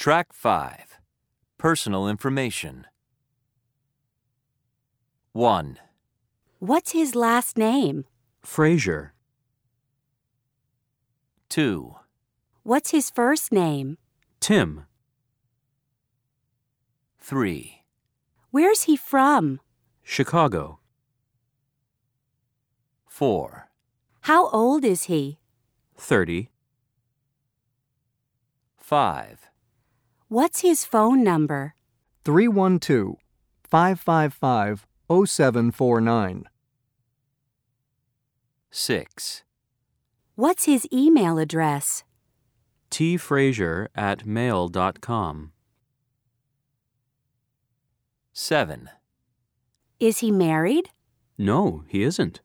Track 5 Personal Information 1, What's his last name? Fraser. 2, What's his first name? Tim. 3, Where's he from? Chicago. 4, How old is he? 30. 5, What's his phone number? 312 555 0749. 6, What's his email address? tfraser at mail.com. 7, Is he married? No, he isn't.